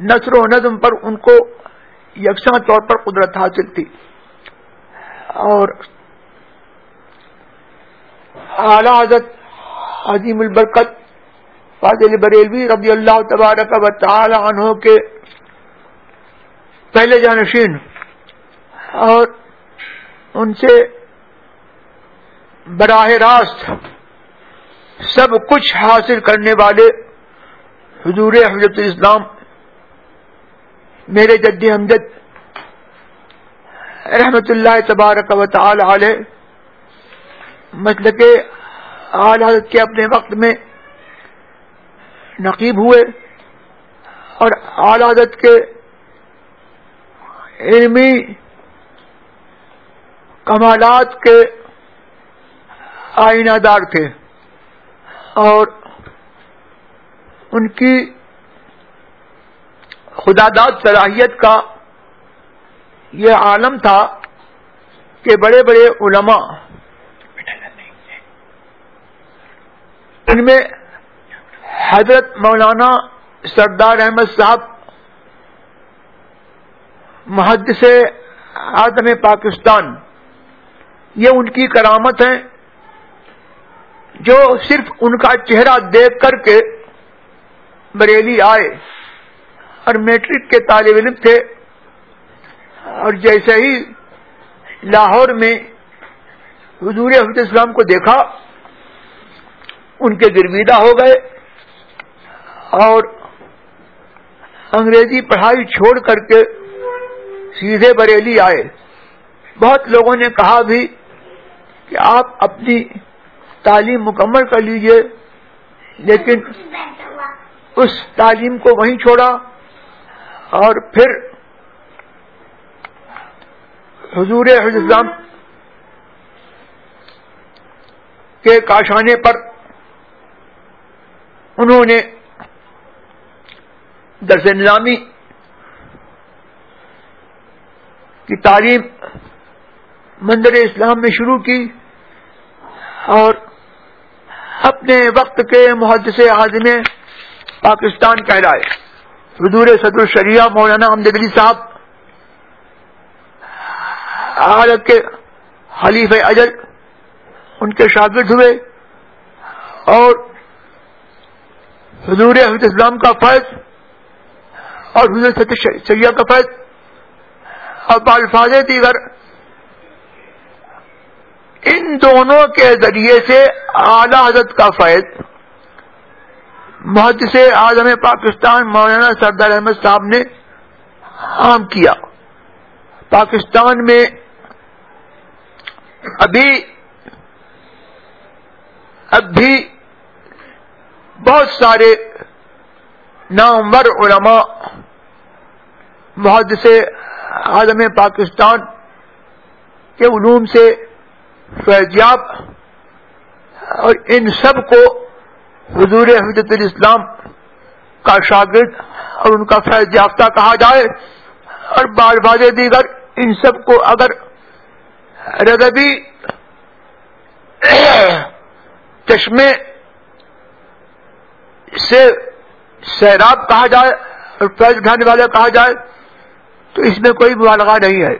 نثر و نظم پر ان کو یکساں طور پر قدرت حاصل تھی۔ اور اعلی حضرت عظیم البرکت فاضل بریلوی رضی اللہ تبارک و تعالی عنہ کے پہلے جانشین اور ان سے براہ راست سب کچھ حاصل کرنے والے حضور حضرت الاسلام میرے جد امجد رحمت اللہ تبارک و تعالی علیہ مطلب حضرت کے اپنے وقت میں نقیب ہوئے اور اعلی حضرت کے علمی کمالات کے آئینہ دار تھے اور ان کی خدا داد صلاحیت کا یہ عالم تھا کہ بڑے بڑے علماء ان میں حضرت مولانا سردار احمد صاحب، محدث آدم پاکستان، یہ ان کی کرامت ہے جو صرف ان کا چہرہ دیکھ کر کے بریلی آئے۔ اور میٹرک کے طالب علم تھے۔ اور جیسے ہی لاہور میں حضور حفظ اسلام کو دیکھا، ان کے گرویدہ ہو گئے اور انگریزی پڑھائی چھوڑ کر کے سیدھے بریلی آئے۔ بہت لوگوں نے کہا بھی کہ آپ اپنی تعلیم مکمل کر لیجیے، لیکن اس تعلیم کو وہیں چھوڑا۔ اور پھر حضور حضام کے کاشانے پر انہوں نے درس نظامی کی تعلیم مندر اسلام میں شروع کی اور اپنے وقت کے محدث اعظم پاکستان کہلائے حضور صدر الشریعہ مولانا امد علی صاحب عالت کے حلیف اجل، ان کے شاگرد ہوئے، اور حضور حفظ اسلام کا فیض اور حضور صدر شریعہ کا فیض اور بالفاظ دیگر۔ ان دونوں کے ذریعے سے اعلی حضرت کا فیض محد سے اعظم پاکستان مولانا سردار احمد صاحب نے عام کیا۔ پاکستان میں ابھی، اب بھی بہت سارے نامور علماء محد سے اعظم پاکستان کے علوم سے فیضیاب اور ان سب کو حضور حضرت الاسلام کا شاگرد اور ان کا فیض یافتہ کہا جائے اور بار باز دیگر ان سب کو اگر رغبی چشمے سے سیراب کہا جائے اور فیض اٹھانے والا کہا جائے تو اس میں کوئی مبالغہ نہیں ہے۔